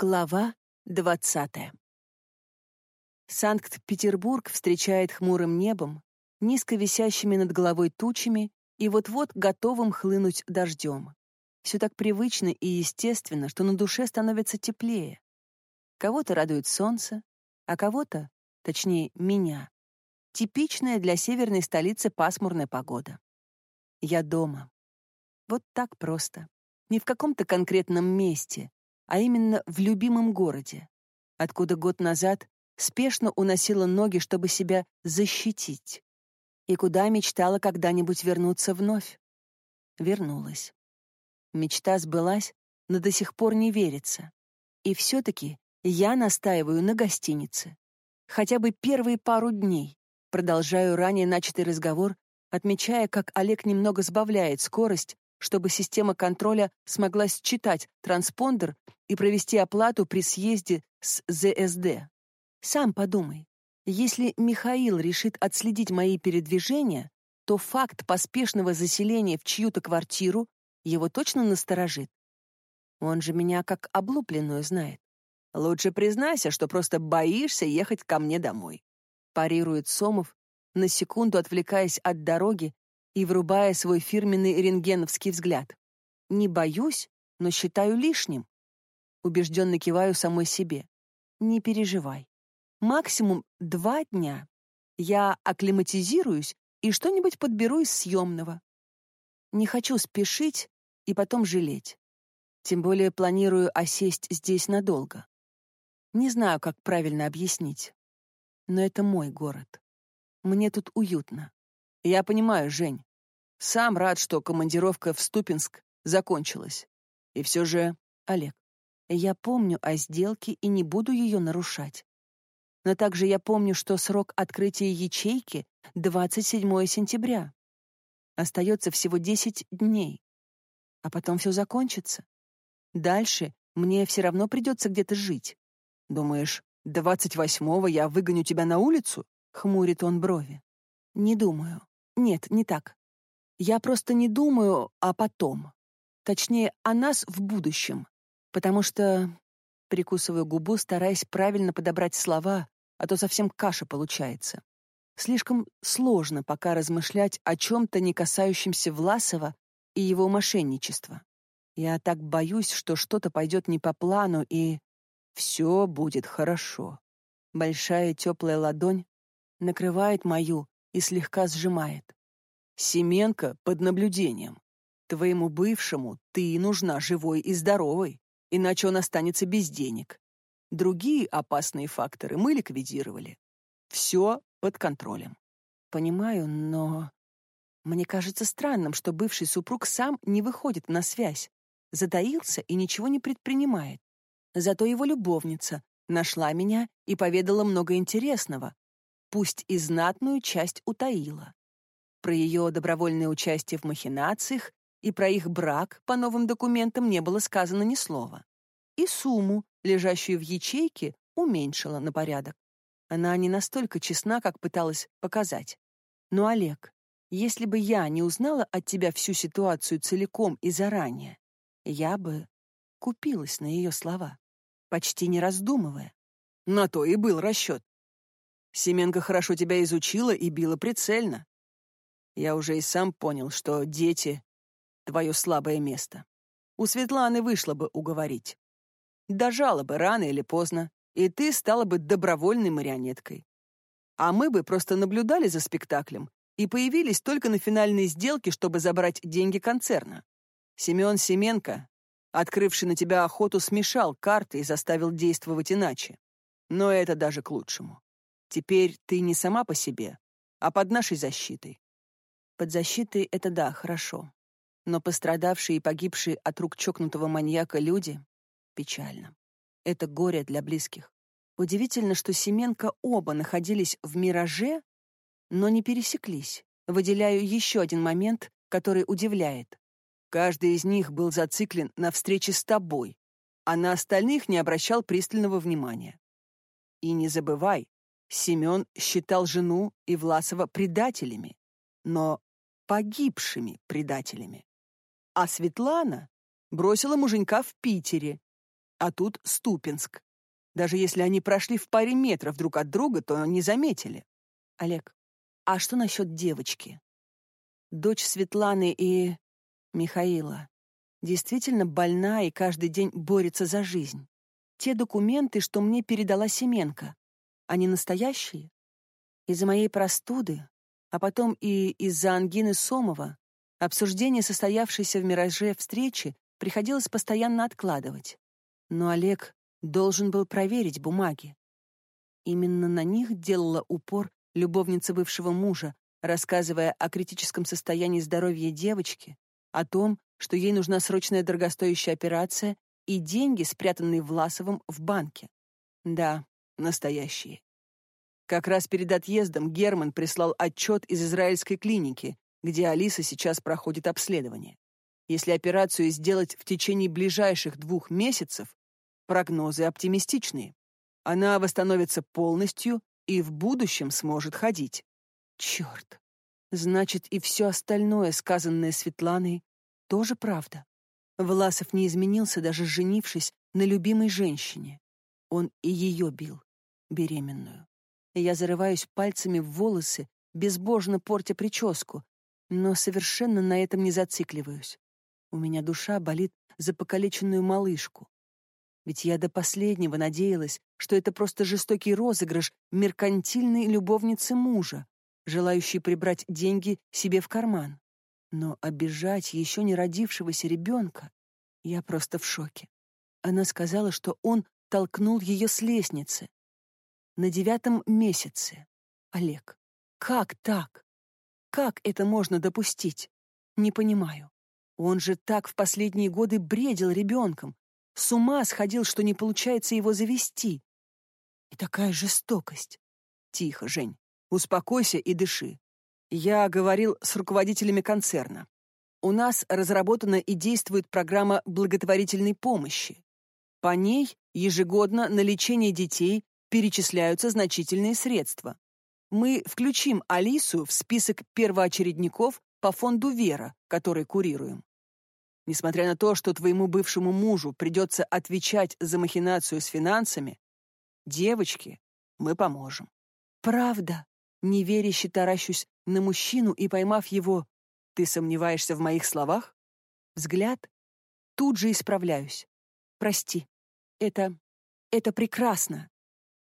Глава двадцатая. Санкт-Петербург встречает хмурым небом, низко висящими над головой тучами и вот-вот готовым хлынуть дождем. Все так привычно и естественно, что на душе становится теплее. Кого-то радует солнце, а кого-то, точнее, меня, типичная для северной столицы пасмурная погода. Я дома. Вот так просто. Не в каком-то конкретном месте, а именно в любимом городе, откуда год назад спешно уносила ноги, чтобы себя защитить, и куда мечтала когда-нибудь вернуться вновь. Вернулась. Мечта сбылась, но до сих пор не верится. И все-таки я настаиваю на гостинице. Хотя бы первые пару дней. Продолжаю ранее начатый разговор, отмечая, как Олег немного сбавляет скорость, чтобы система контроля смогла считать транспондер и провести оплату при съезде с ЗСД. Сам подумай, если Михаил решит отследить мои передвижения, то факт поспешного заселения в чью-то квартиру его точно насторожит. Он же меня как облупленную знает. Лучше признайся, что просто боишься ехать ко мне домой. Парирует Сомов, на секунду отвлекаясь от дороги и врубая свой фирменный рентгеновский взгляд. Не боюсь, но считаю лишним. Убежденно киваю самой себе. Не переживай. Максимум два дня. Я акклиматизируюсь и что-нибудь подберу из съемного. Не хочу спешить и потом жалеть. Тем более планирую осесть здесь надолго. Не знаю, как правильно объяснить. Но это мой город. Мне тут уютно. Я понимаю, Жень. Сам рад, что командировка в Ступинск закончилась. И все же, Олег, я помню о сделке и не буду ее нарушать. Но также я помню, что срок открытия ячейки — 27 сентября. Остается всего 10 дней. А потом все закончится. Дальше мне все равно придется где-то жить. Думаешь, 28-го я выгоню тебя на улицу? Хмурит он брови. Не думаю. Нет, не так. Я просто не думаю о потом. Точнее, о нас в будущем потому что прикусываю губу, стараясь правильно подобрать слова, а то совсем каша получается. Слишком сложно пока размышлять о чем-то, не касающемся Власова и его мошенничества. Я так боюсь, что что-то пойдет не по плану, и все будет хорошо. Большая теплая ладонь накрывает мою и слегка сжимает. Семенка под наблюдением. Твоему бывшему ты нужна живой и здоровой иначе он останется без денег. Другие опасные факторы мы ликвидировали. Все под контролем. Понимаю, но мне кажется странным, что бывший супруг сам не выходит на связь, затаился и ничего не предпринимает. Зато его любовница нашла меня и поведала много интересного, пусть и знатную часть утаила. Про ее добровольное участие в махинациях и про их брак по новым документам не было сказано ни слова. И сумму, лежащую в ячейке, уменьшила на порядок. Она не настолько честна, как пыталась показать. Но, Олег, если бы я не узнала от тебя всю ситуацию целиком и заранее, я бы купилась на ее слова, почти не раздумывая. На то и был расчет. Семенка хорошо тебя изучила и била прицельно. Я уже и сам понял, что дети твое слабое место. У Светланы вышло бы уговорить. Дожала бы рано или поздно, и ты стала бы добровольной марионеткой. А мы бы просто наблюдали за спектаклем и появились только на финальной сделке, чтобы забрать деньги концерна. Семен Семенко, открывший на тебя охоту, смешал карты и заставил действовать иначе. Но это даже к лучшему. Теперь ты не сама по себе, а под нашей защитой. Под защитой — это да, хорошо но пострадавшие и погибшие от рук чокнутого маньяка люди — печально. Это горе для близких. Удивительно, что Семенко оба находились в «Мираже», но не пересеклись. Выделяю еще один момент, который удивляет. Каждый из них был зациклен на встрече с тобой, а на остальных не обращал пристального внимания. И не забывай, Семен считал жену и Власова предателями, но погибшими предателями. А Светлана бросила муженька в Питере. а тут Ступинск. Даже если они прошли в паре метров друг от друга, то не заметили. Олег, а что насчет девочки? Дочь Светланы и Михаила действительно больна и каждый день борется за жизнь. Те документы, что мне передала Семенко, они настоящие? Из-за моей простуды, а потом и из-за ангины Сомова, обсуждение состоявшейся в «Мираже» встречи приходилось постоянно откладывать. Но Олег должен был проверить бумаги. Именно на них делала упор любовница бывшего мужа, рассказывая о критическом состоянии здоровья девочки, о том, что ей нужна срочная дорогостоящая операция и деньги, спрятанные Власовым в банке. Да, настоящие. Как раз перед отъездом Герман прислал отчет из израильской клиники, где Алиса сейчас проходит обследование. Если операцию сделать в течение ближайших двух месяцев, Прогнозы оптимистичные. Она восстановится полностью и в будущем сможет ходить. Черт. Значит, и все остальное, сказанное Светланой, тоже правда. Власов не изменился, даже женившись на любимой женщине. Он и ее бил, беременную. Я зарываюсь пальцами в волосы, безбожно портя прическу, но совершенно на этом не зацикливаюсь. У меня душа болит за покалеченную малышку. Ведь я до последнего надеялась, что это просто жестокий розыгрыш меркантильной любовницы мужа, желающей прибрать деньги себе в карман. Но обижать еще не родившегося ребенка я просто в шоке. Она сказала, что он толкнул ее с лестницы. На девятом месяце. Олег, как так? Как это можно допустить? Не понимаю. Он же так в последние годы бредил ребенком, с ума сходил, что не получается его завести. И такая жестокость. Тихо, Жень. Успокойся и дыши. Я говорил с руководителями концерна. У нас разработана и действует программа благотворительной помощи. По ней ежегодно на лечение детей перечисляются значительные средства. Мы включим Алису в список первоочередников по фонду «Вера», который курируем. Несмотря на то, что твоему бывшему мужу придется отвечать за махинацию с финансами, девочке мы поможем. Правда? Неверяще таращусь на мужчину и, поймав его, ты сомневаешься в моих словах? Взгляд? Тут же исправляюсь. Прости. Это... это прекрасно.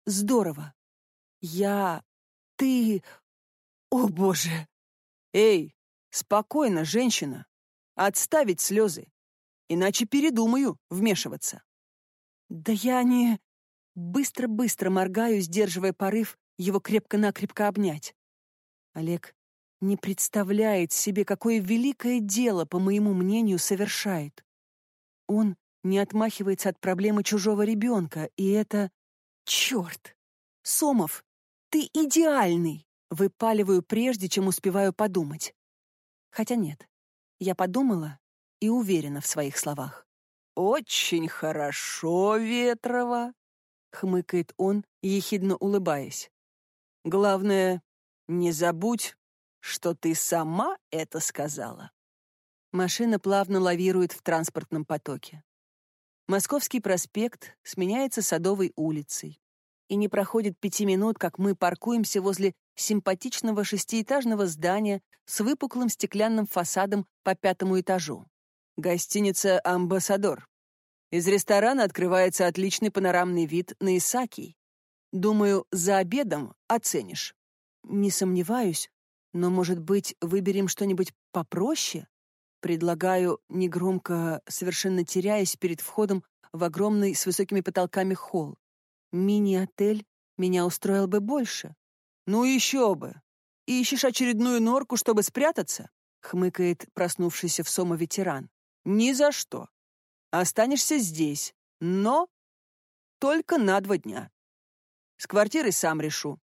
Здорово. Я... ты... О, боже! Эй, спокойно, женщина. Отставить слезы. Иначе передумаю вмешиваться. Да я не... Быстро-быстро моргаю, сдерживая порыв его крепко-накрепко обнять. Олег не представляет себе, какое великое дело, по моему мнению, совершает. Он не отмахивается от проблемы чужого ребенка, и это... Черт! Сомов, ты идеальный! Выпаливаю прежде, чем успеваю подумать. Хотя нет, я подумала и уверена в своих словах. «Очень хорошо, Ветрова», — хмыкает он, ехидно улыбаясь. «Главное, не забудь, что ты сама это сказала». Машина плавно лавирует в транспортном потоке. Московский проспект сменяется Садовой улицей. И не проходит пяти минут, как мы паркуемся возле симпатичного шестиэтажного здания с выпуклым стеклянным фасадом по пятому этажу. Гостиница «Амбассадор». Из ресторана открывается отличный панорамный вид на Исаакий. Думаю, за обедом оценишь. Не сомневаюсь, но, может быть, выберем что-нибудь попроще? Предлагаю, негромко, совершенно теряясь перед входом в огромный с высокими потолками холл. Мини-отель меня устроил бы больше. «Ну еще бы! Ищешь очередную норку, чтобы спрятаться?» — хмыкает проснувшийся в Сома ветеран. «Ни за что. Останешься здесь, но только на два дня. С квартирой сам решу.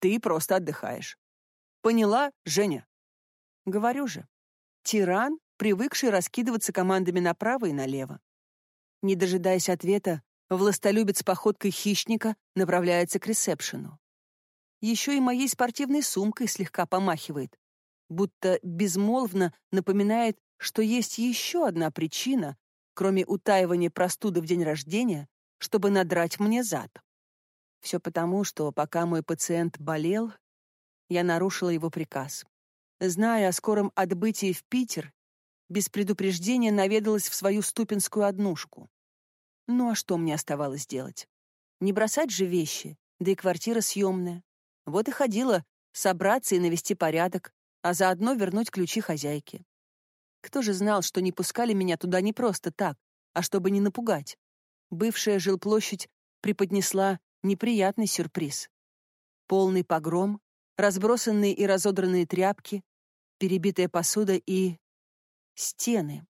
Ты просто отдыхаешь. Поняла, Женя?» Говорю же. Тиран, привыкший раскидываться командами направо и налево. Не дожидаясь ответа, властолюбец походкой хищника направляется к ресепшену еще и моей спортивной сумкой слегка помахивает, будто безмолвно напоминает, что есть еще одна причина, кроме утаивания простуды в день рождения, чтобы надрать мне зад. Все потому, что пока мой пациент болел, я нарушила его приказ. Зная о скором отбытии в Питер, без предупреждения наведалась в свою ступинскую однушку. Ну а что мне оставалось делать? Не бросать же вещи, да и квартира съемная. Вот и ходила собраться и навести порядок, а заодно вернуть ключи хозяйке. Кто же знал, что не пускали меня туда не просто так, а чтобы не напугать? Бывшая жилплощадь преподнесла неприятный сюрприз. Полный погром, разбросанные и разодранные тряпки, перебитая посуда и... стены,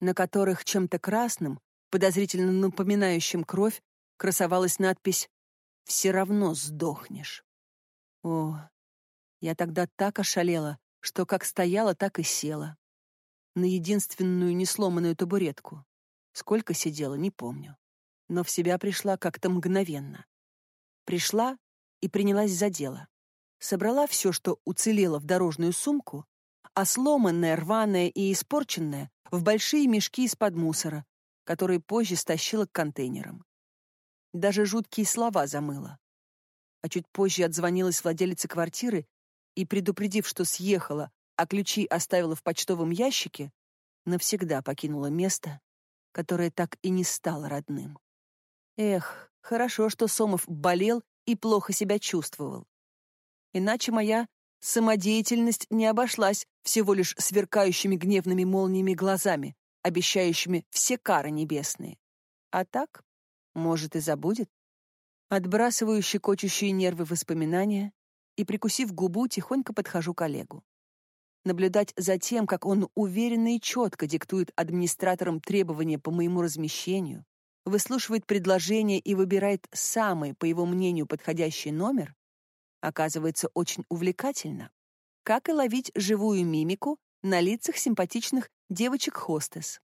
на которых чем-то красным, подозрительно напоминающим кровь, красовалась надпись «Все равно сдохнешь». О, я тогда так ошалела, что как стояла, так и села. На единственную несломанную табуретку. Сколько сидела, не помню. Но в себя пришла как-то мгновенно. Пришла и принялась за дело. Собрала все, что уцелело в дорожную сумку, а сломанное, рваное и испорченное в большие мешки из-под мусора, которые позже стащила к контейнерам. Даже жуткие слова замыла а чуть позже отзвонилась владелица квартиры и, предупредив, что съехала, а ключи оставила в почтовом ящике, навсегда покинула место, которое так и не стало родным. Эх, хорошо, что Сомов болел и плохо себя чувствовал. Иначе моя самодеятельность не обошлась всего лишь сверкающими гневными молниями глазами, обещающими все кары небесные. А так, может, и забудет. Отбрасываю щекочущие нервы воспоминания и, прикусив губу, тихонько подхожу к Олегу. Наблюдать за тем, как он уверенно и четко диктует администраторам требования по моему размещению, выслушивает предложения и выбирает самый, по его мнению, подходящий номер, оказывается очень увлекательно. Как и ловить живую мимику на лицах симпатичных девочек-хостес.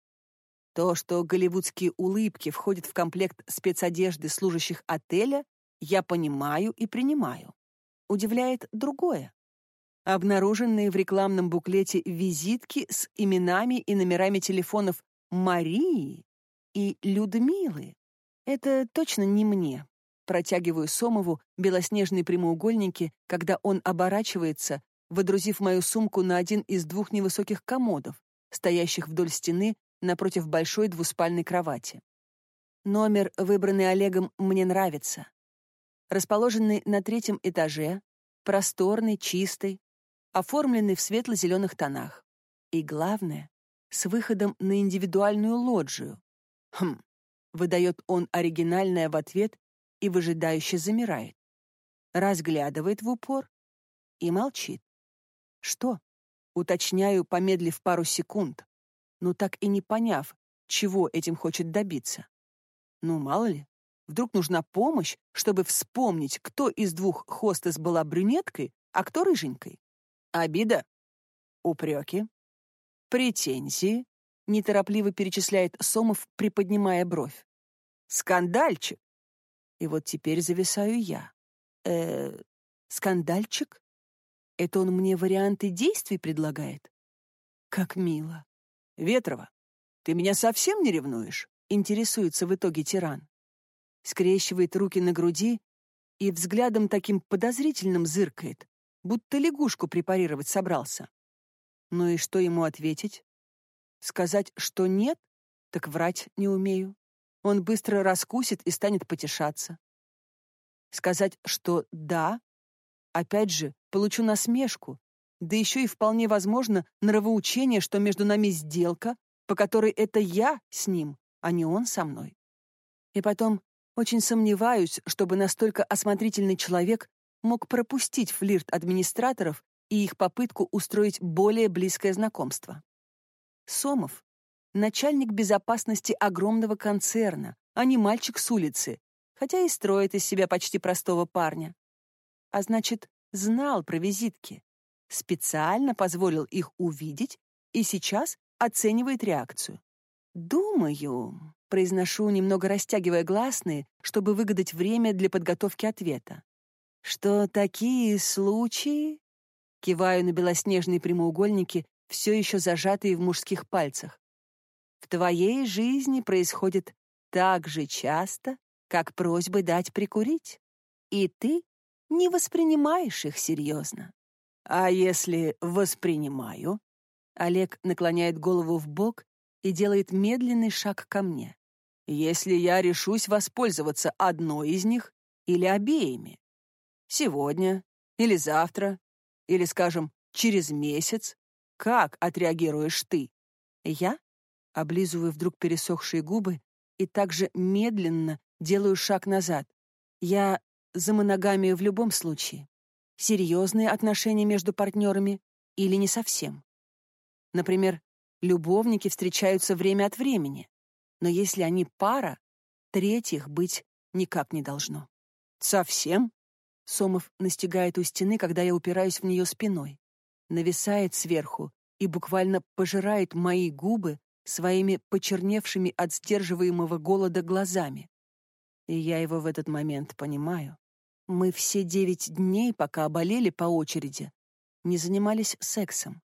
То, что голливудские улыбки входят в комплект спецодежды служащих отеля, я понимаю и принимаю. Удивляет другое. Обнаруженные в рекламном буклете визитки с именами и номерами телефонов Марии и Людмилы. Это точно не мне. Протягиваю Сомову белоснежные прямоугольники, когда он оборачивается, водрузив мою сумку на один из двух невысоких комодов, стоящих вдоль стены напротив большой двуспальной кровати. Номер, выбранный Олегом, мне нравится. Расположенный на третьем этаже, просторный, чистый, оформленный в светло-зеленых тонах. И главное, с выходом на индивидуальную лоджию. Хм, выдает он оригинальное в ответ и выжидающе замирает. Разглядывает в упор и молчит. Что? Уточняю, помедлив пару секунд но так и не поняв, чего этим хочет добиться. Ну, мало ли, вдруг нужна помощь, чтобы вспомнить, кто из двух хостес была брюнеткой, а кто рыженькой. Обида, упреки, претензии, неторопливо перечисляет Сомов, приподнимая бровь. Скандальчик. И вот теперь зависаю я. Э, скандальчик? Это он мне варианты действий предлагает? Как мило. Ветрова, ты меня совсем не ревнуешь? Интересуется в итоге тиран. Скрещивает руки на груди и взглядом таким подозрительным зыркает, будто лягушку препарировать собрался. Ну и что ему ответить? Сказать, что нет? Так врать не умею. Он быстро раскусит и станет потешаться. Сказать, что да, опять же, получу насмешку, да еще и вполне возможно нравоучение, что между нами сделка, по которой это я с ним, а не он со мной. И потом, очень сомневаюсь, чтобы настолько осмотрительный человек мог пропустить флирт администраторов и их попытку устроить более близкое знакомство. Сомов — начальник безопасности огромного концерна, а не мальчик с улицы, хотя и строит из себя почти простого парня. А значит, знал про визитки, специально позволил их увидеть и сейчас оценивает реакцию. «Думаю», — произношу, немного растягивая гласные, чтобы выгадать время для подготовки ответа, «что такие случаи...» Киваю на белоснежные прямоугольники, все еще зажатые в мужских пальцах. В твоей жизни происходит так же часто, как просьбы дать прикурить, и ты не воспринимаешь их серьезно. А если воспринимаю? Олег наклоняет голову в бок и делает медленный шаг ко мне. Если я решусь воспользоваться одной из них или обеими. Сегодня или завтра, или, скажем, через месяц, как отреагируешь ты? Я облизываю вдруг пересохшие губы и также медленно делаю шаг назад. Я за моногамию в любом случае. Серьезные отношения между партнерами или не совсем. Например, любовники встречаются время от времени, но если они пара, третьих быть никак не должно. Совсем? Сомов настигает у стены, когда я упираюсь в нее спиной. Нависает сверху и буквально пожирает мои губы своими почерневшими от сдерживаемого голода глазами. И я его в этот момент понимаю. Мы все девять дней, пока болели по очереди, не занимались сексом.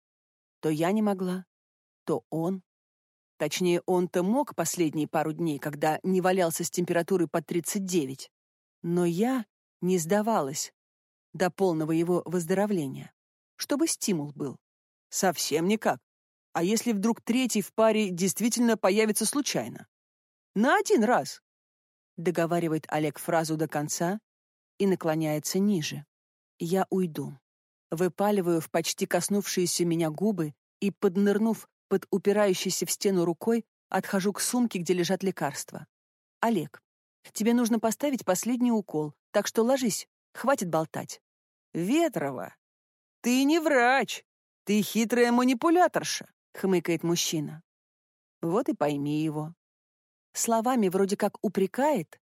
То я не могла, то он. Точнее, он-то мог последние пару дней, когда не валялся с температурой под 39. Но я не сдавалась до полного его выздоровления, чтобы стимул был. Совсем никак. А если вдруг третий в паре действительно появится случайно? На один раз. Договаривает Олег фразу до конца и наклоняется ниже. Я уйду. Выпаливаю в почти коснувшиеся меня губы и, поднырнув под упирающейся в стену рукой, отхожу к сумке, где лежат лекарства. Олег, тебе нужно поставить последний укол, так что ложись, хватит болтать. Ветрова, ты не врач, ты хитрая манипуляторша хмыкает мужчина. Вот и пойми его. Словами вроде как упрекает,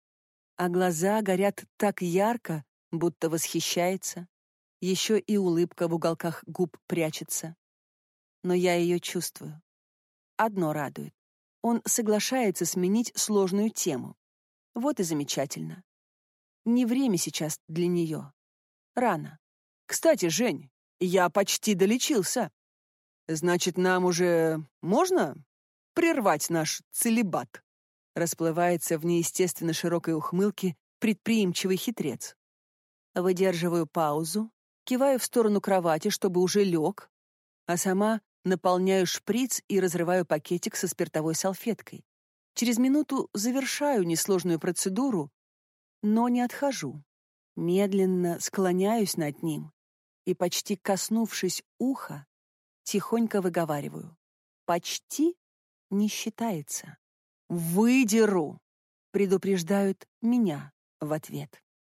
а глаза горят так ярко, будто восхищается. Еще и улыбка в уголках губ прячется. Но я ее чувствую. Одно радует. Он соглашается сменить сложную тему. Вот и замечательно. Не время сейчас для нее. Рано. Кстати, Жень, я почти долечился. Значит, нам уже можно прервать наш целебат? Расплывается в неестественно широкой ухмылке предприимчивый хитрец. Выдерживаю паузу, киваю в сторону кровати, чтобы уже лег, а сама наполняю шприц и разрываю пакетик со спиртовой салфеткой. Через минуту завершаю несложную процедуру, но не отхожу. Медленно склоняюсь над ним и, почти коснувшись уха, Тихонько выговариваю. Почти не считается. «Выдеру!» предупреждают меня в ответ.